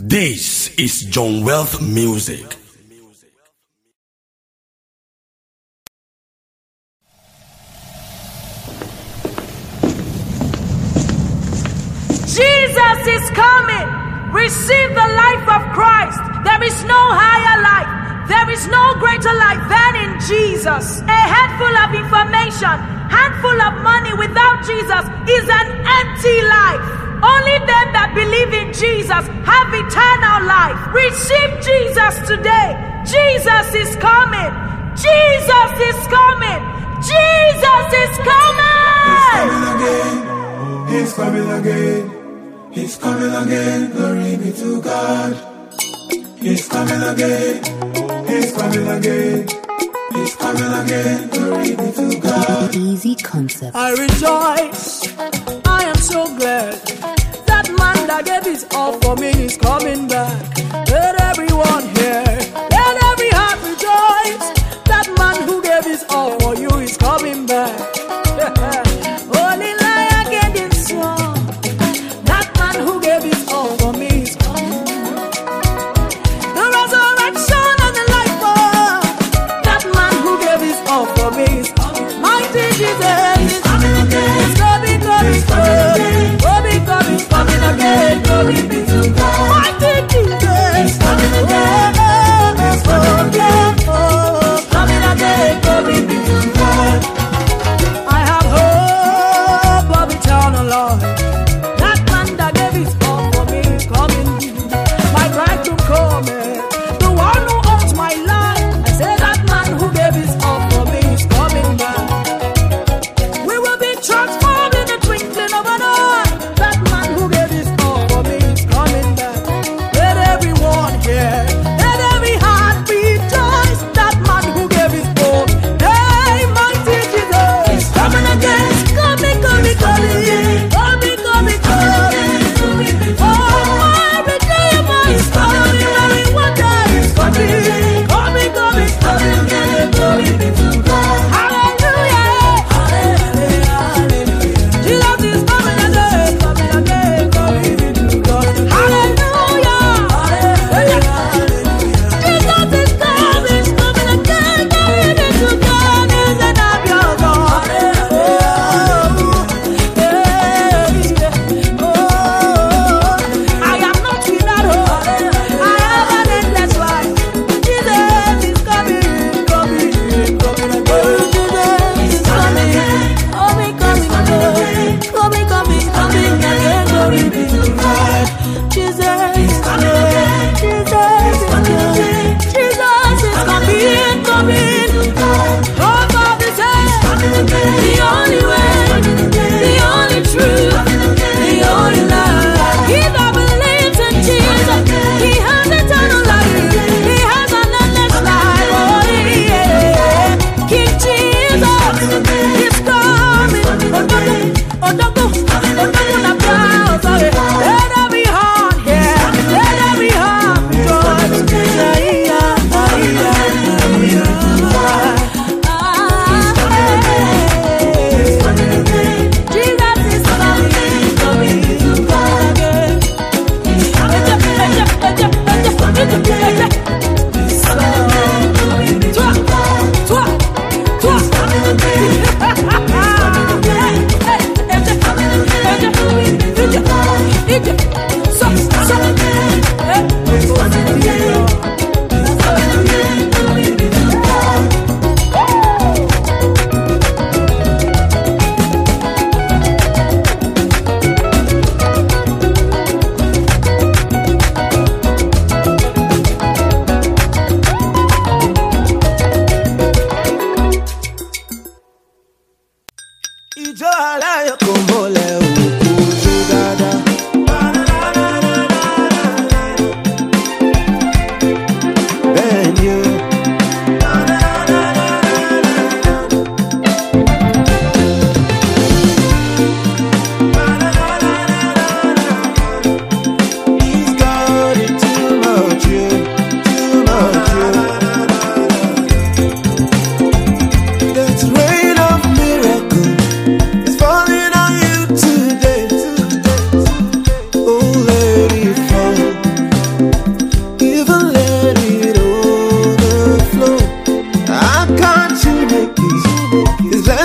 This is John Wealth Music. Jesus is coming. Receive the life of Christ. There is no higher life. There is no greater life than in Jesus. A head full of information, handful of money without Jesus is an empty life. Only them that believe in Jesus have eternal life. Receive Jesus today. Jesus is coming. Jesus is coming. Jesus is coming. He's coming again. He's coming again. He's coming again. Glory be to God. He's coming again. He's coming again. He's coming again. Glory be to God. Easy concept. I rejoice. So glad. That man that gave his all for me is coming back.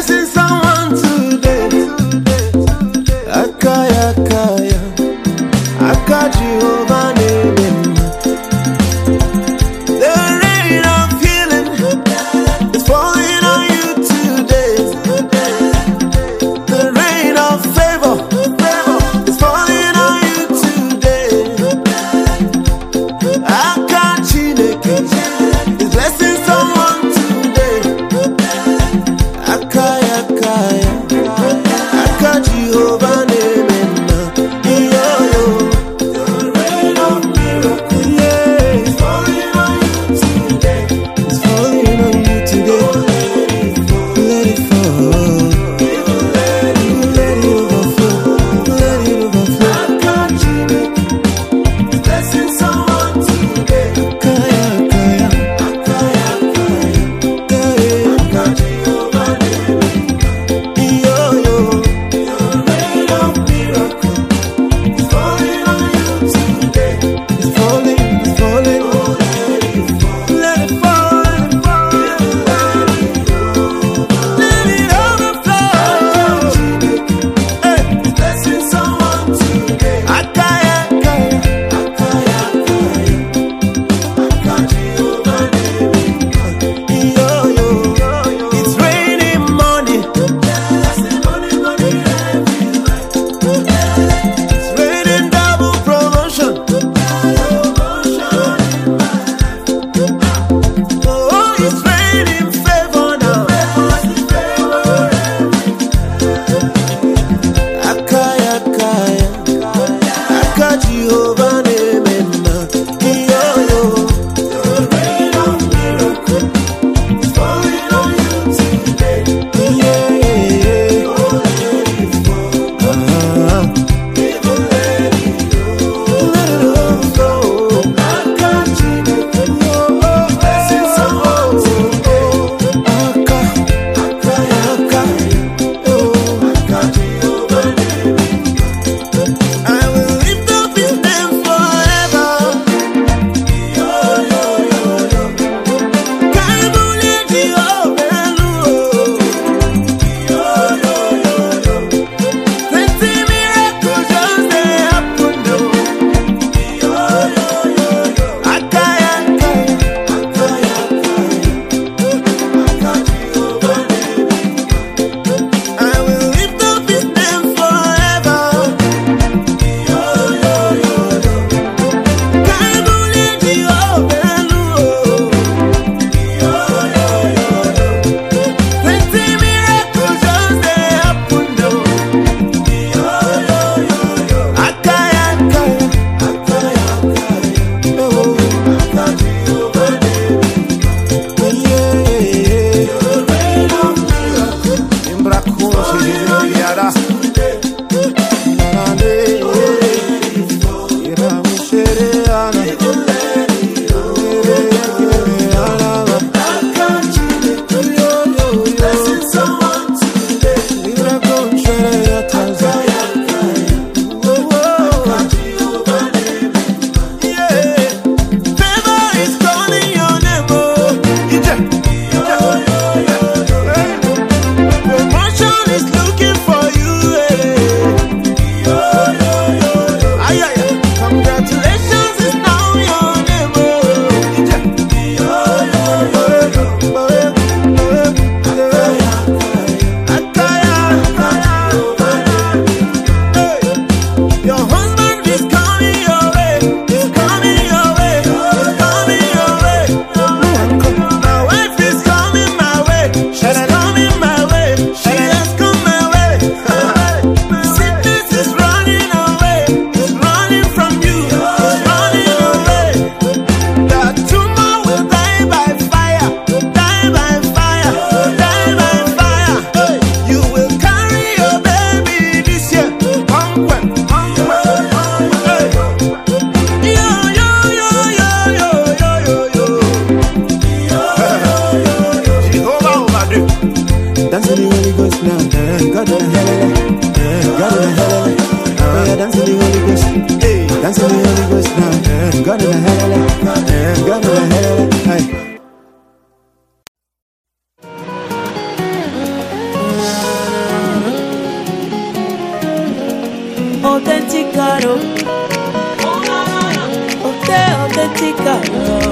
blessings. authentic, oh, authentic, oh.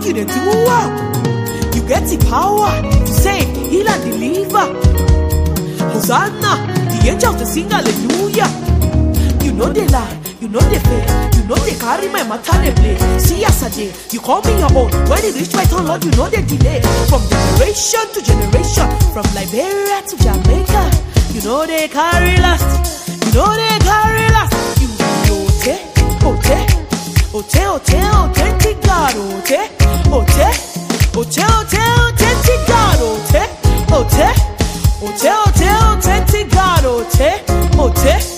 confident you are. You get the power to save, heal, and deliver. Hosanna, the angels to sing hallelujah. You know they lie, you know they fail, you know they carry my matter they play. See yesterday, you call me your own. When it reach my turn, Lord, you know they delay. From generation to generation, from Liberia to Jamaica, you know they carry last. You know they carry last. You be ote, ote, ote, ote, authentic God, ote. 어째 어째 어째 어째 지가 어째 어째 어째 어째 어째 지가 어째 어째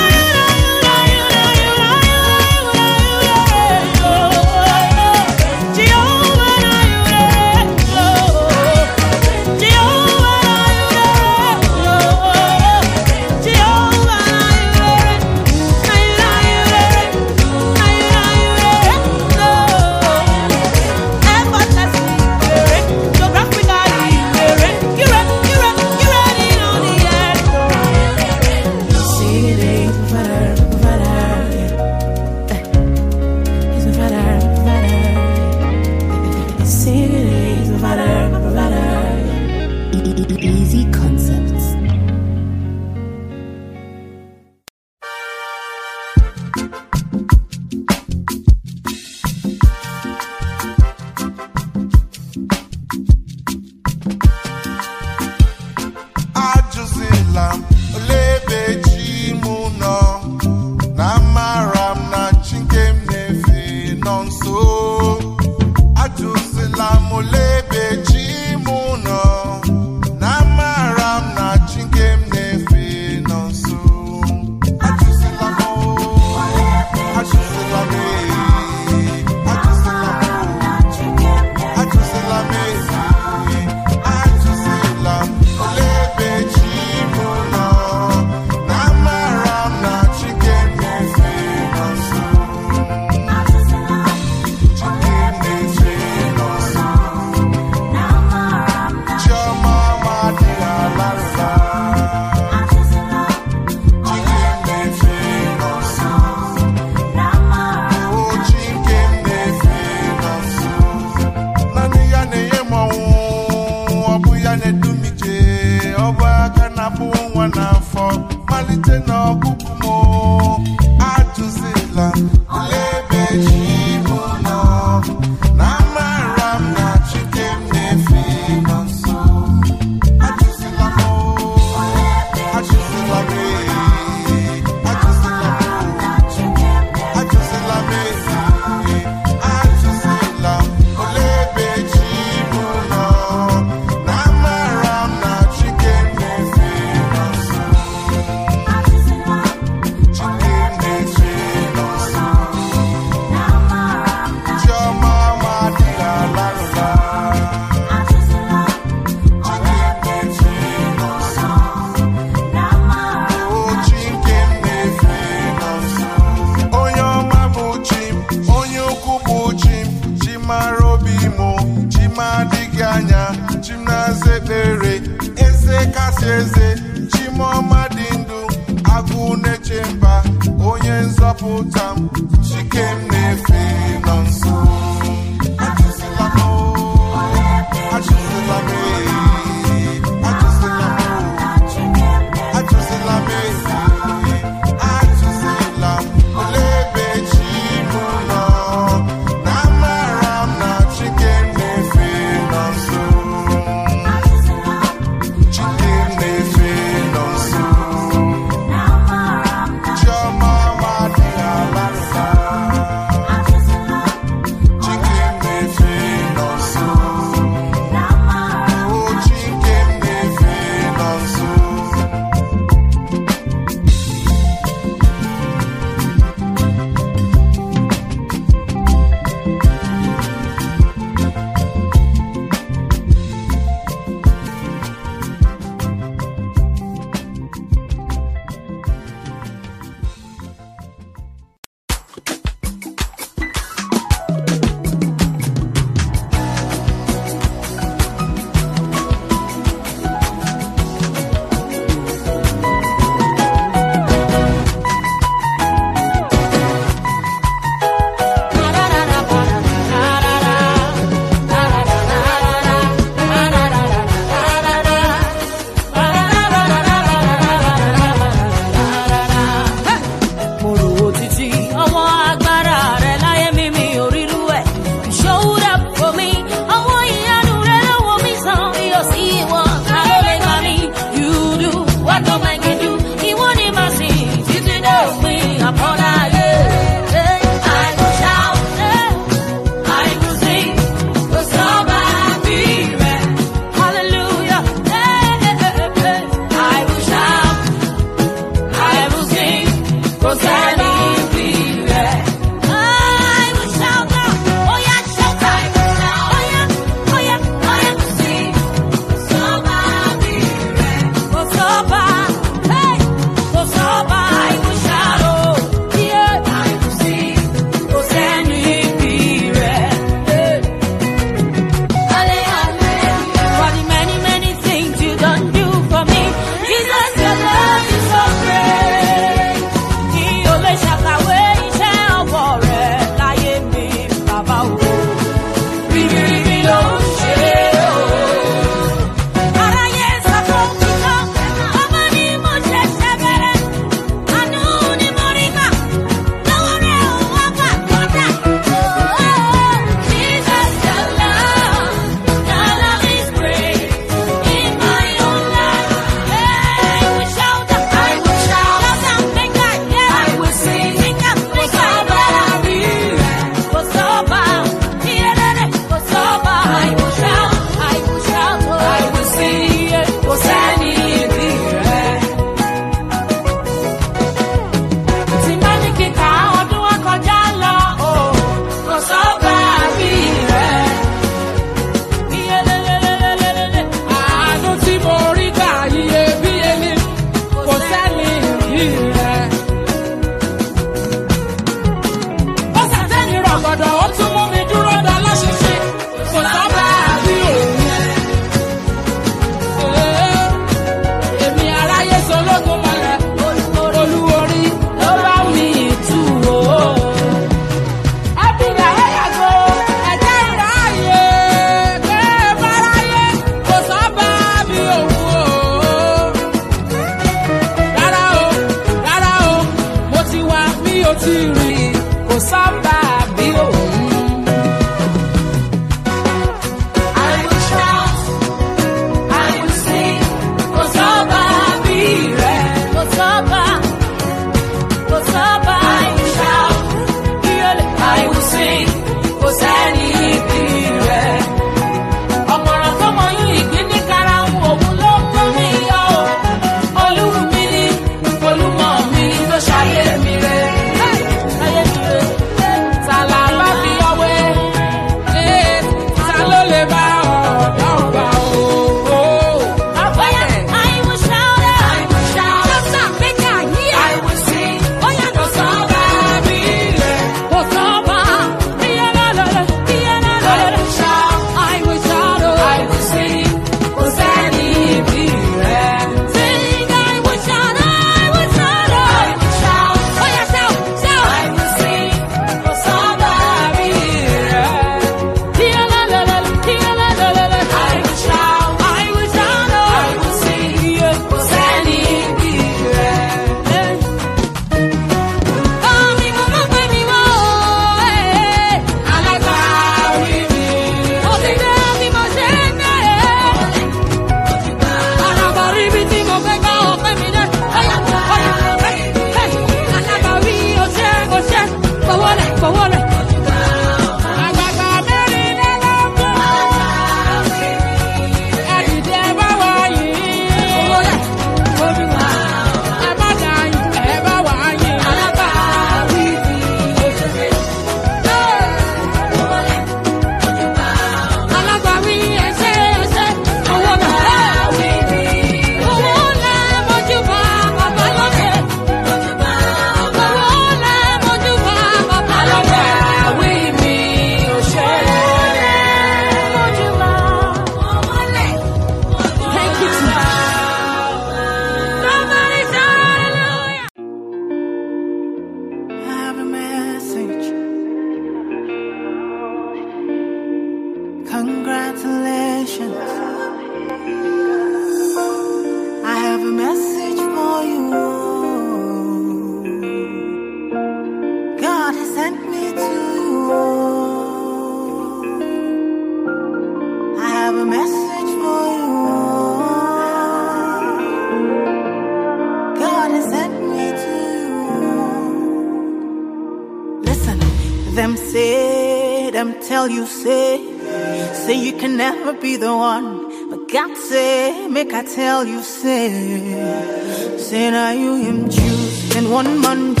God say, make I tell you, say, say now you him choose in one month,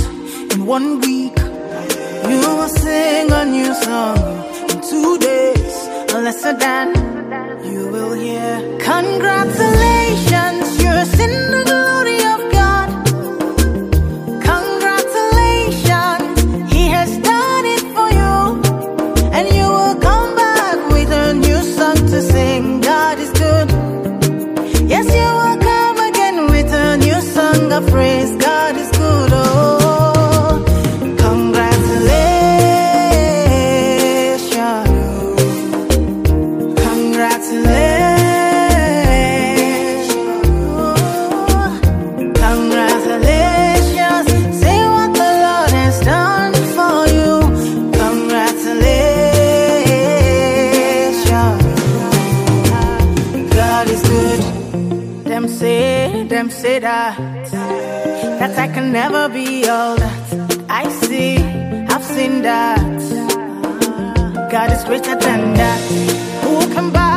in one week. You will sing a new song in two days, unless than you will hear. Congratulations. God is greater than that. Who can buy?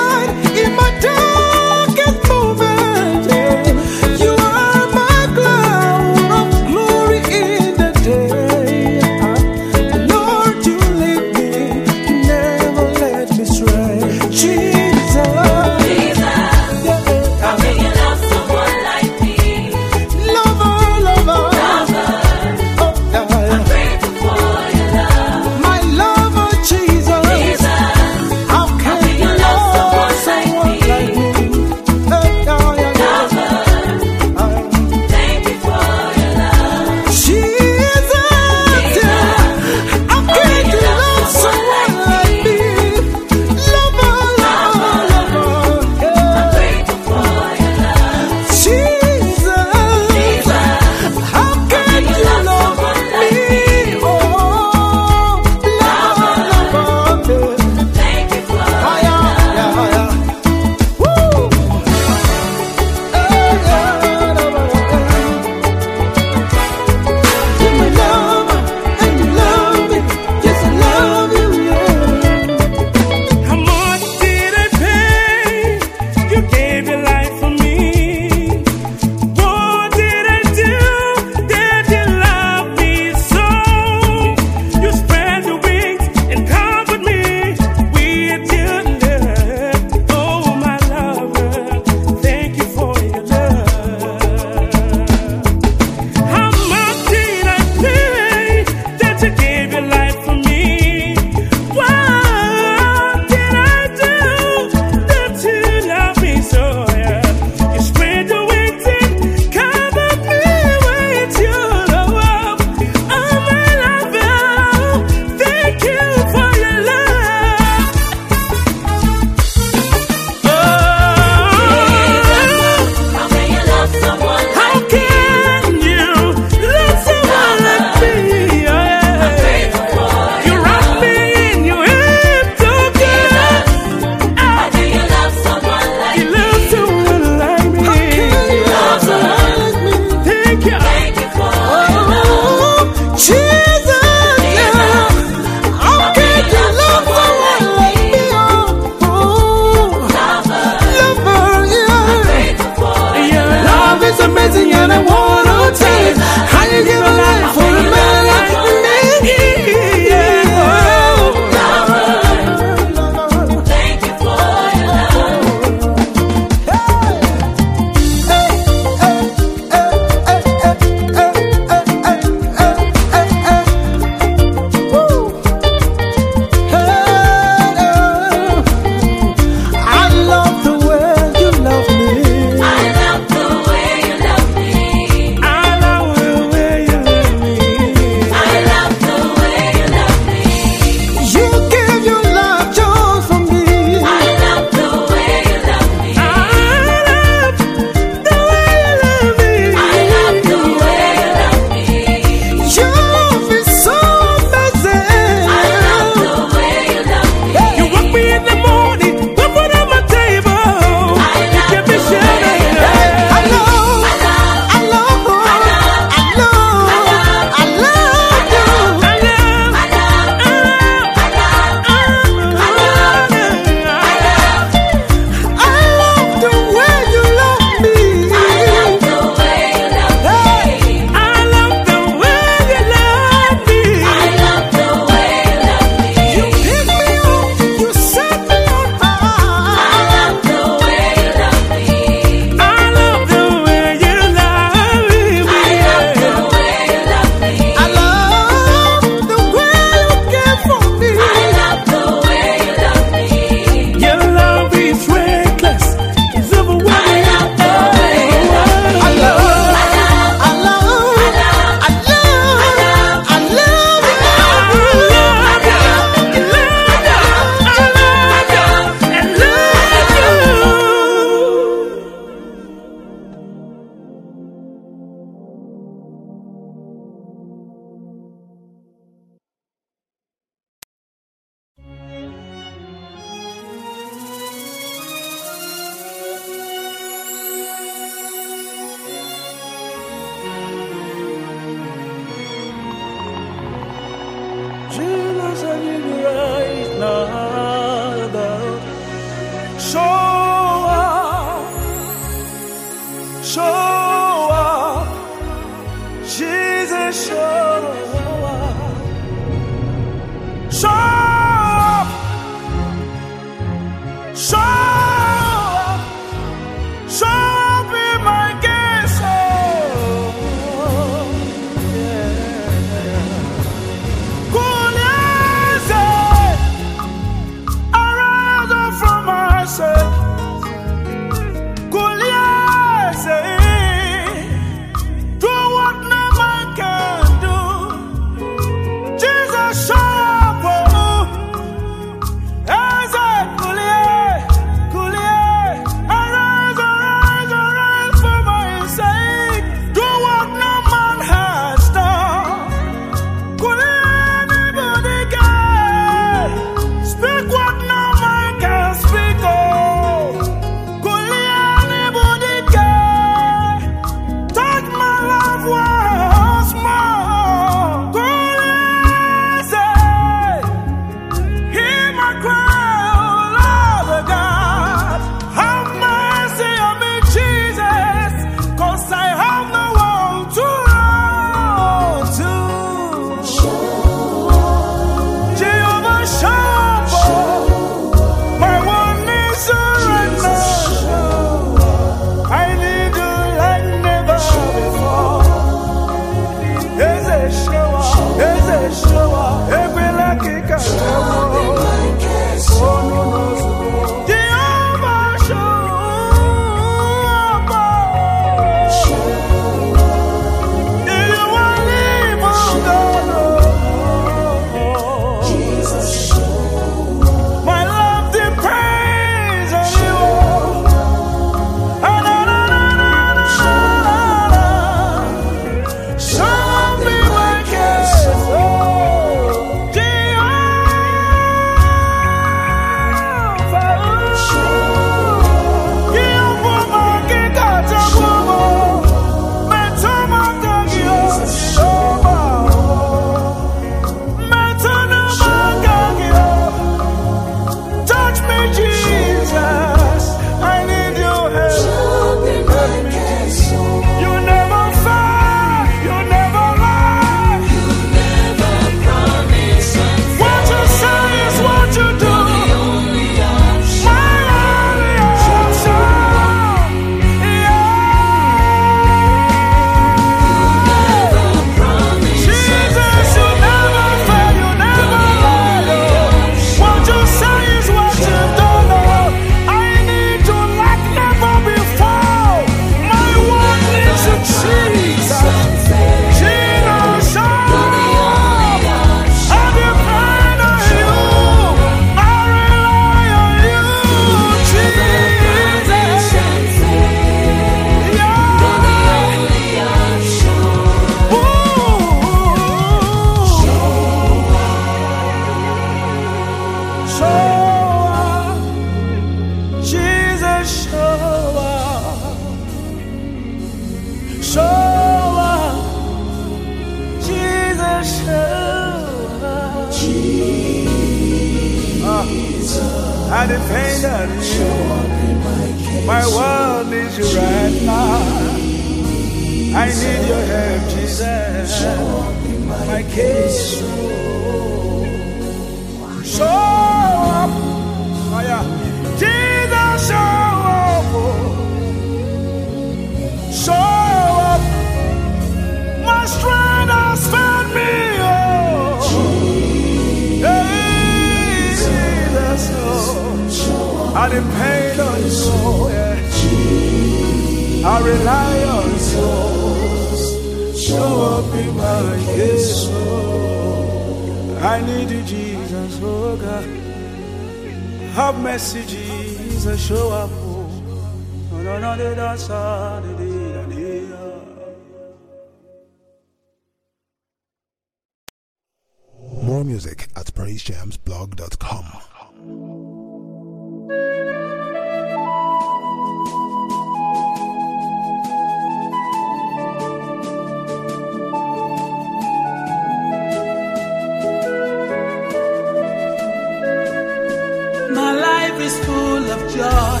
joy.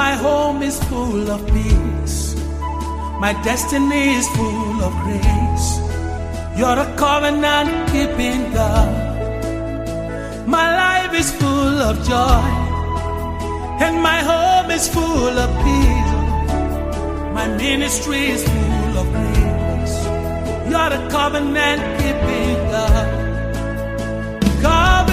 My home is full of peace. My destiny is full of grace. You're a covenant keeping God. My life is full of joy. And my home is full of peace. My ministry is full of grace. You're a covenant keeping God. God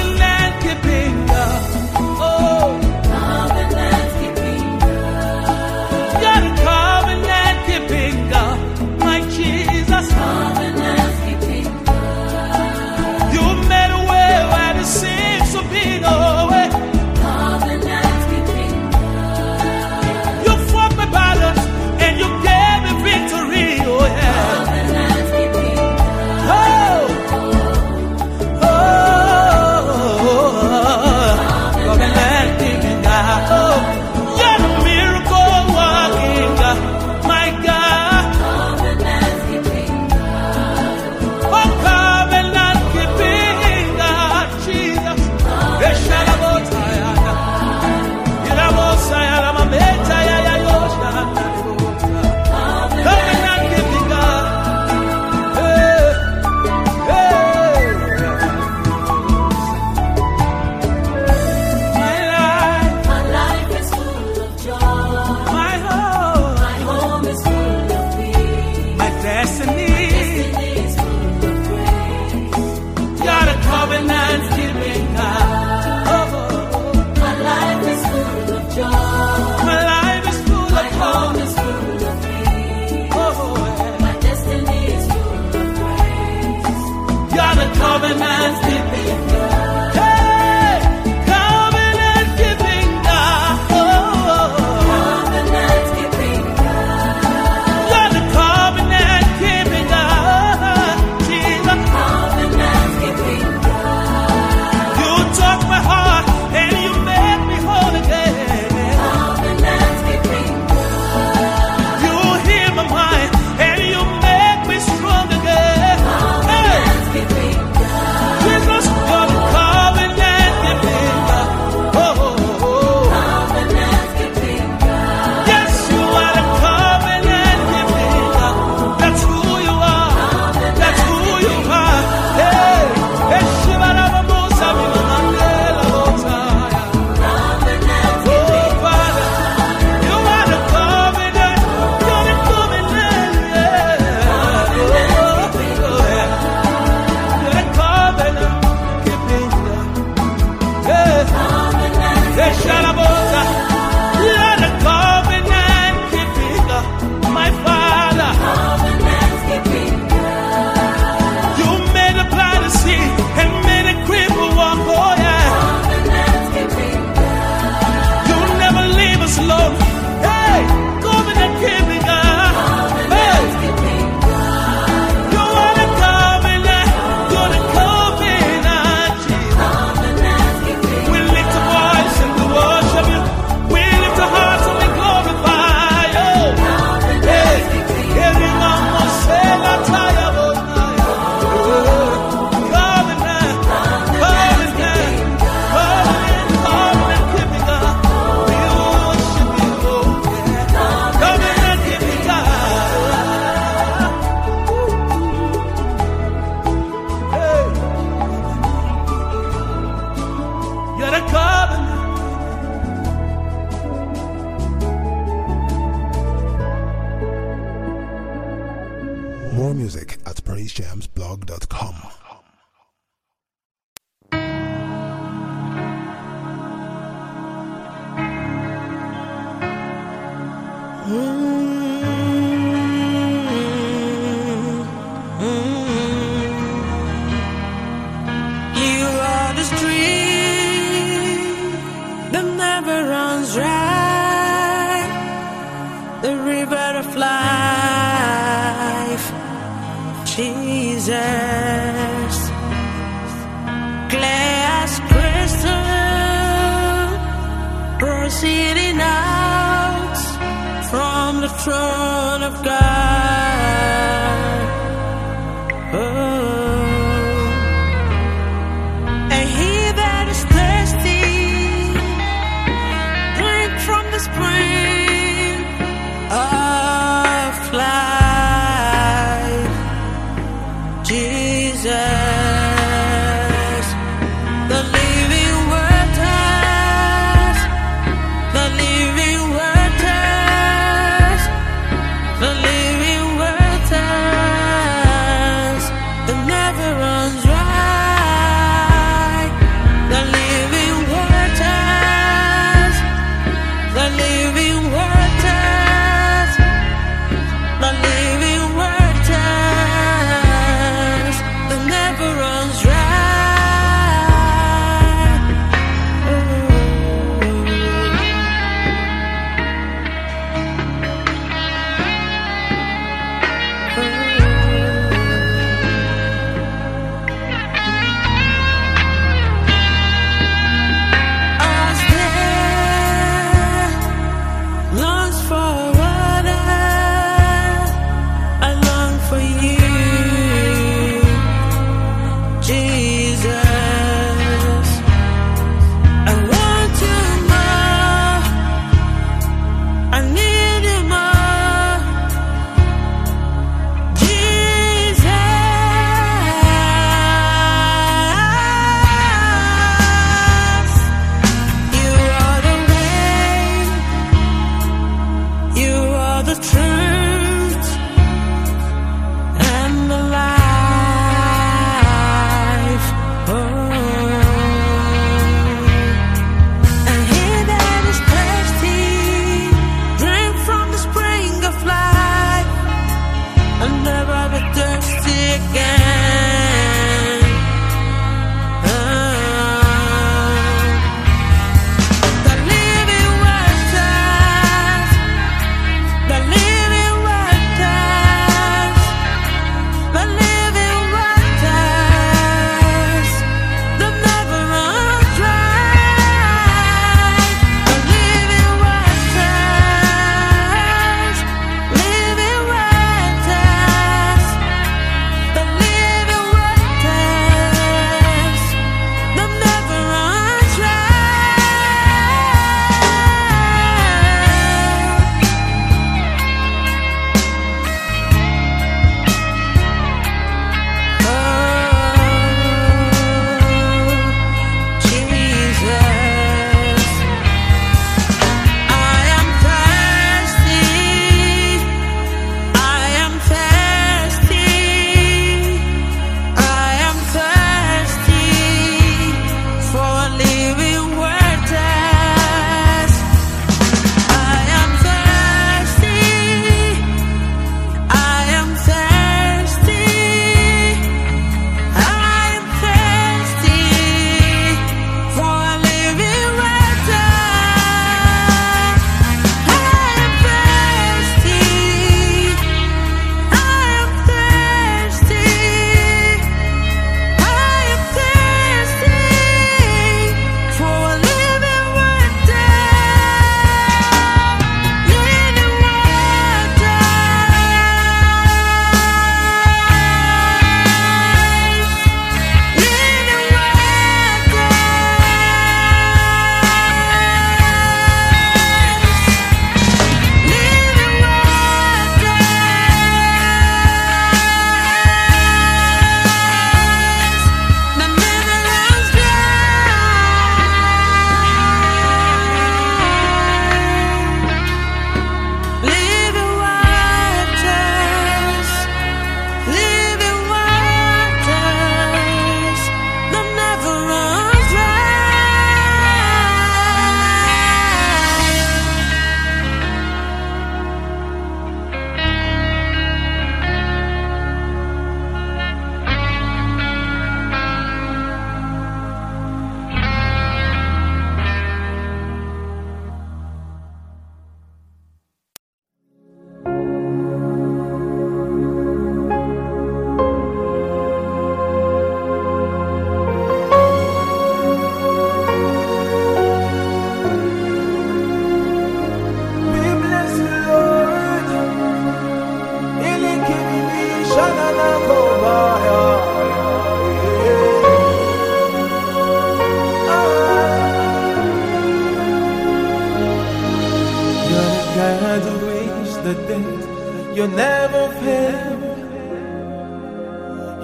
God who raised the dead. You never fail.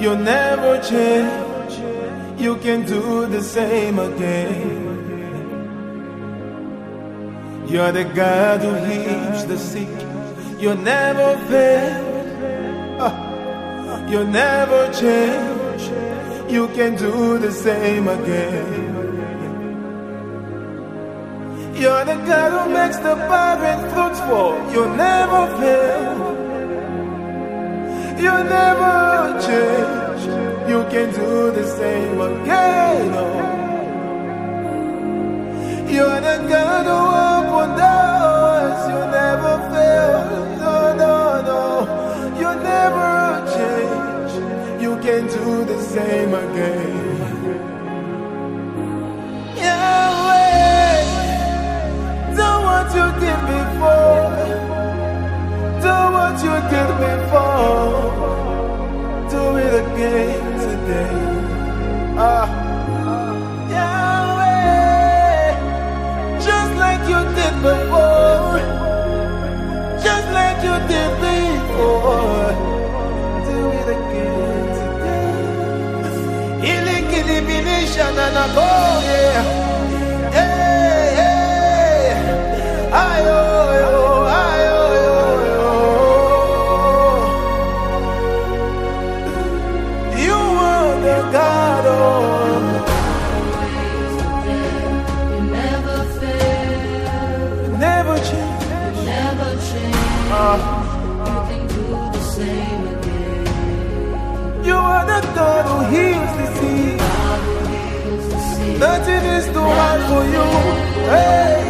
You never change. You can do the same again. You're the God who heals the sick. You never fail. Ah, You never change. You can do the same again. You're the God who makes the barren fruitful. You never fail. You never change. You can do the same again. Oh. You're the God who open doors. You never fail. No, no, no. You never change. You can do the same again. You did before. Do what you did before. Do it again today. Ah. Yahweh, just like you did before. Just like you did before. Do it again today. Ili kili binisha na na yeah. Nothing is too hard for you. Hey,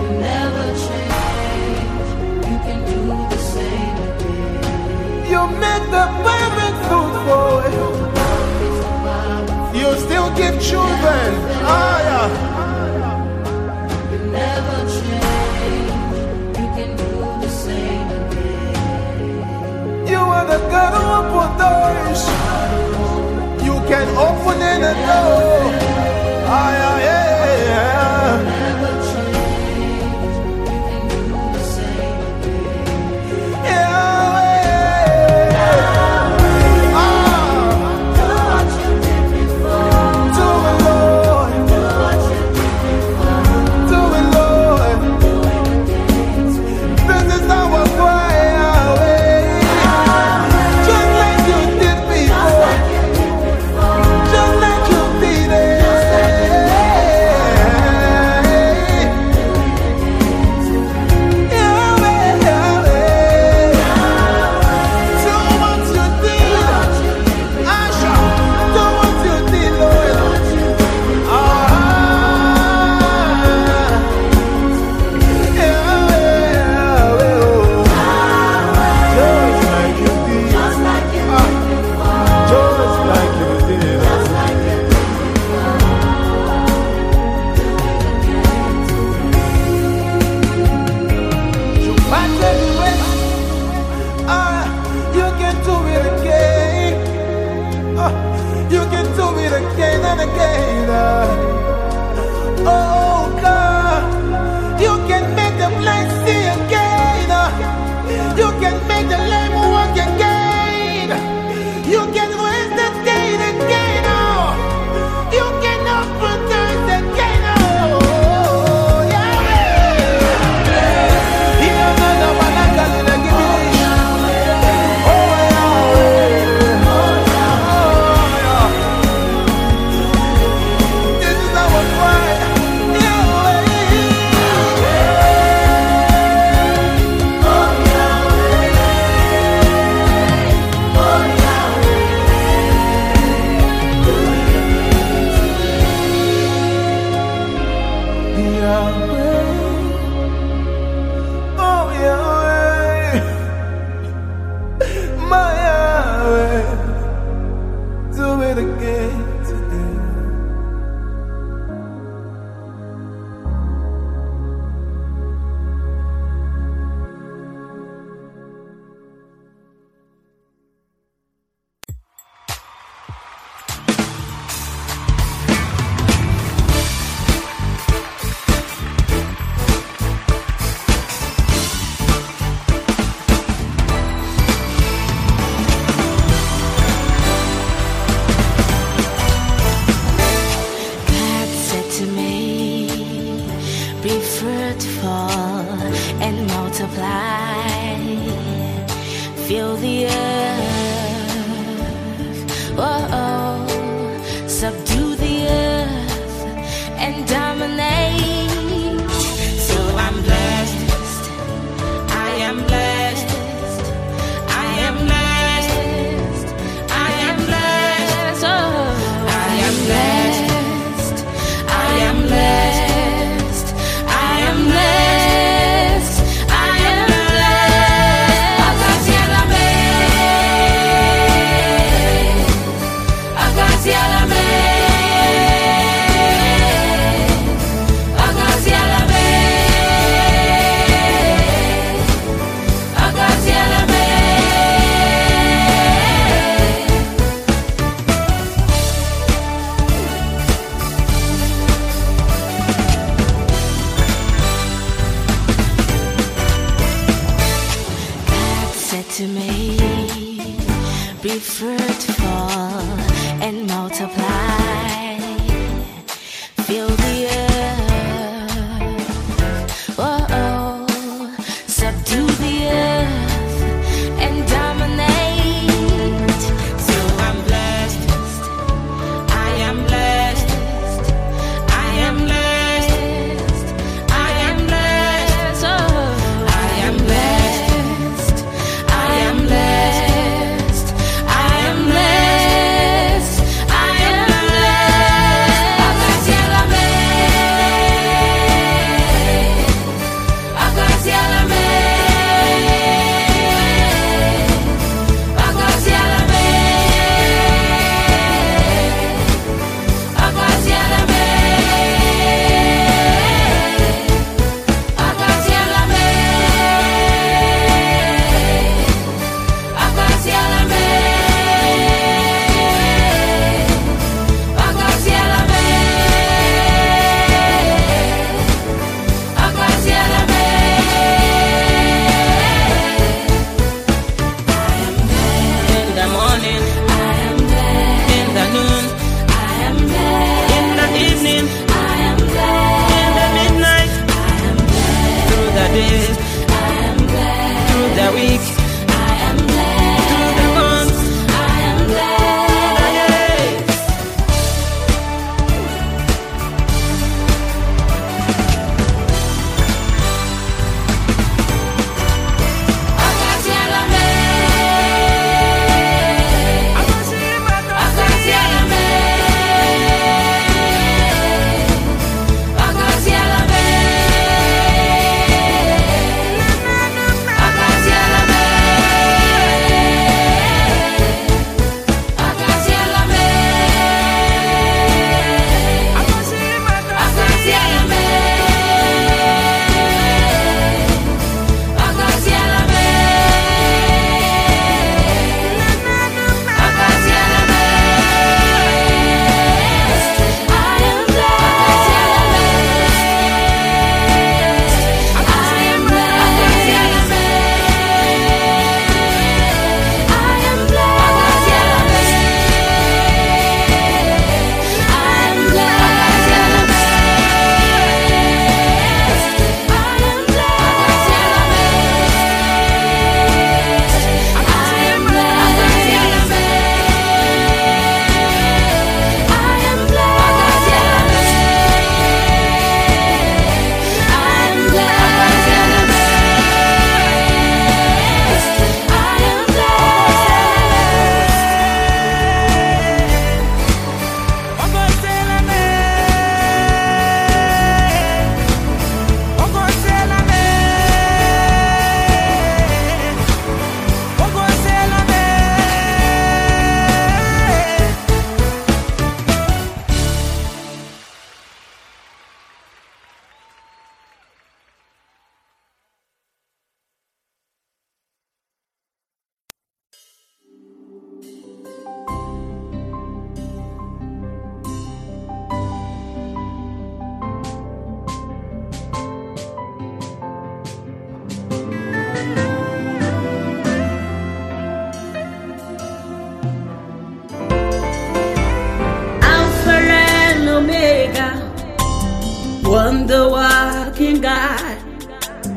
You never change. You can do the same again. you make the barren fruitful. You still give children. Ah, yeah. You never change. You can do the same again. You are the God who open doors. You can open any door. Ah, yeah,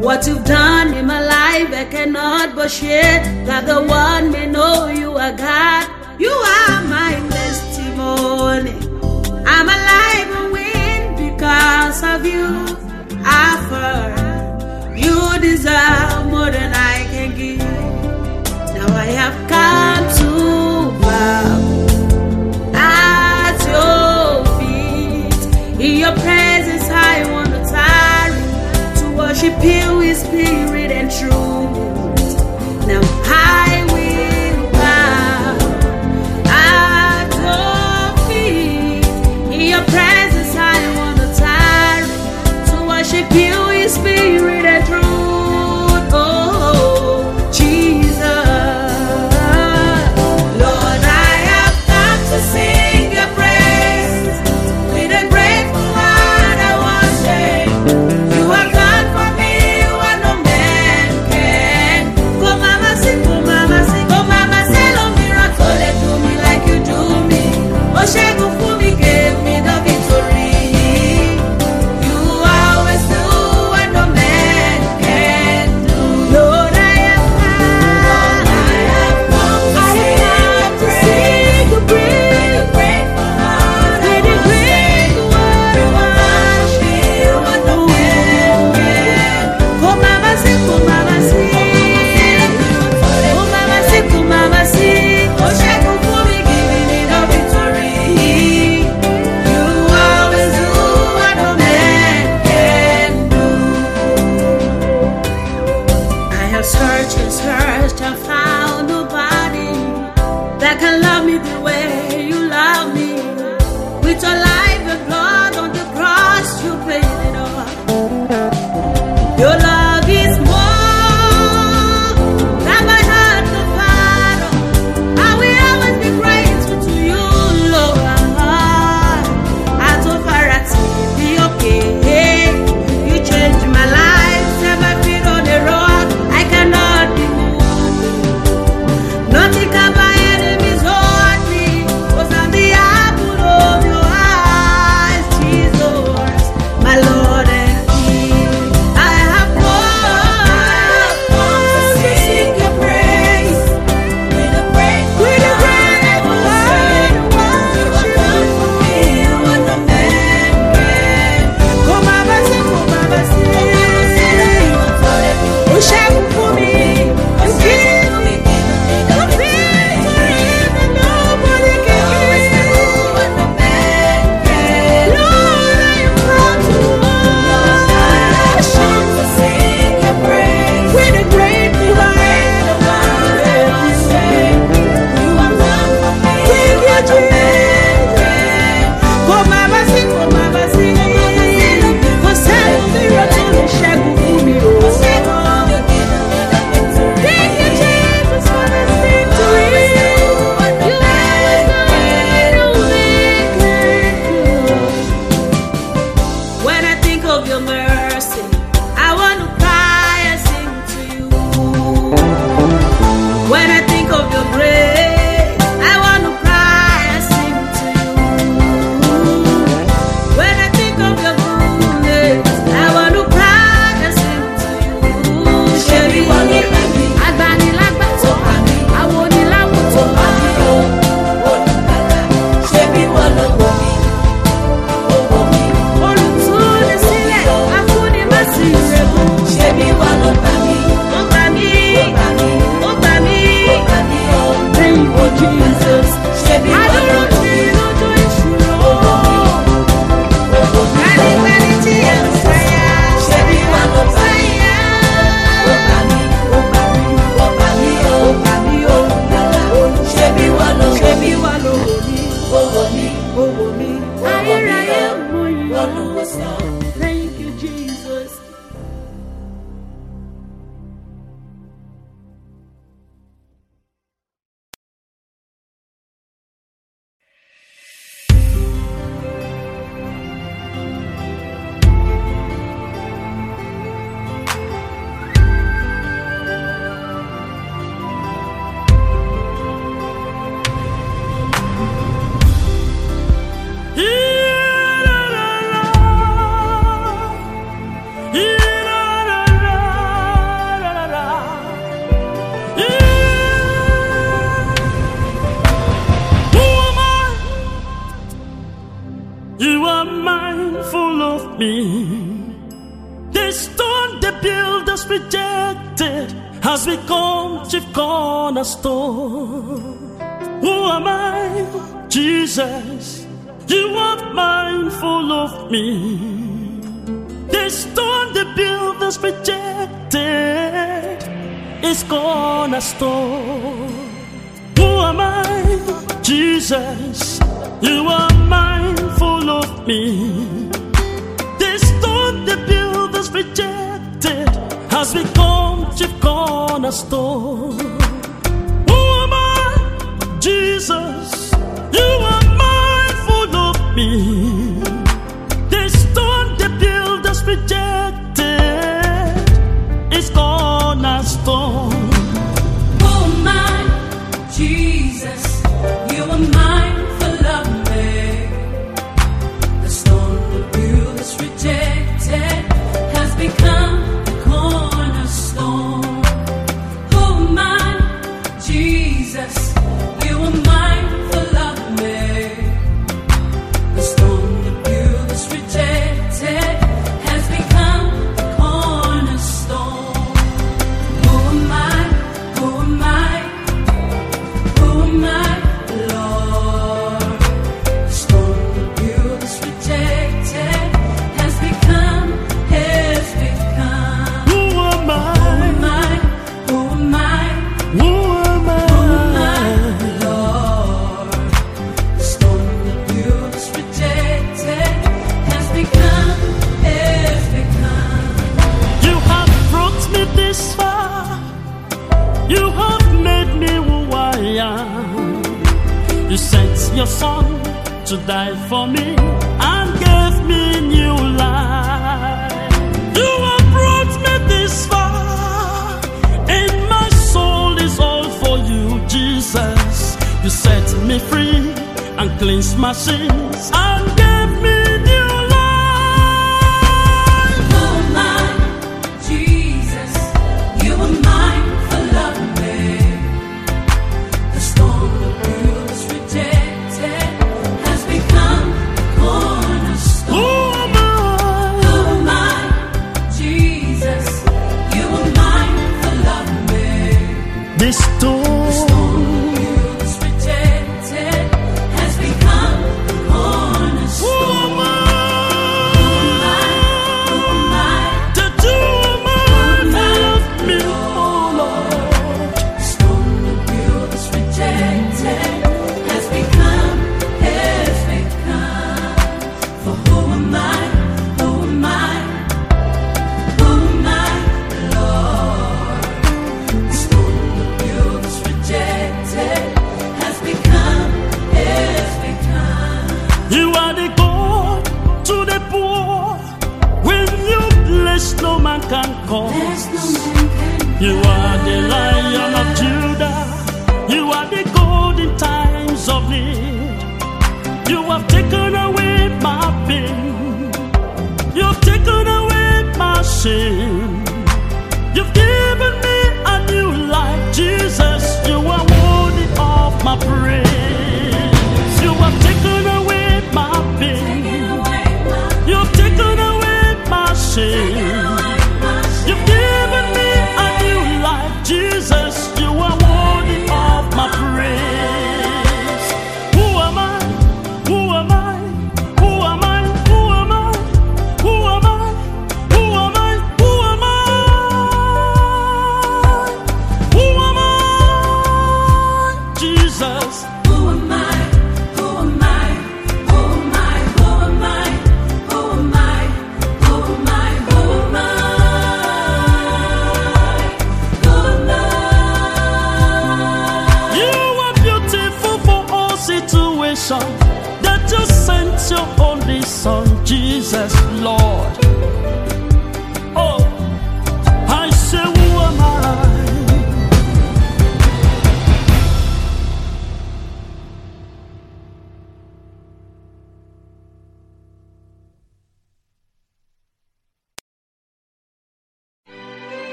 What you've done in my life, I cannot but share. That the one may know you are God. You are my testimony. I'm alive and win because of you. Offer. You deserve more than I can give. Now I have come to bow worship you with spirit and truth. Now I me. The stone the builders rejected has become chief cornerstone. Who am I, Jesus? You are mindful of me. The stone the builders rejected is cornerstone. Who am I, Jesus? You are mindful of me the builders rejected has become chief cornerstone. Who am I? Jesus, you are mindful of me. The stone the builders rejected is cornerstone. to die for me and gave me new life. You have brought me this far, and my soul is all for you, Jesus. You set me free and cleanse my sins and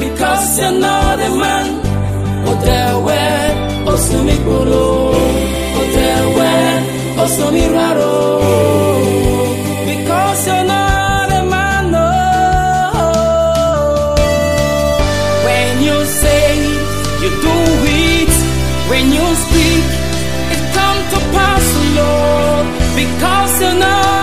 Because you're not a man, or there were, or because you know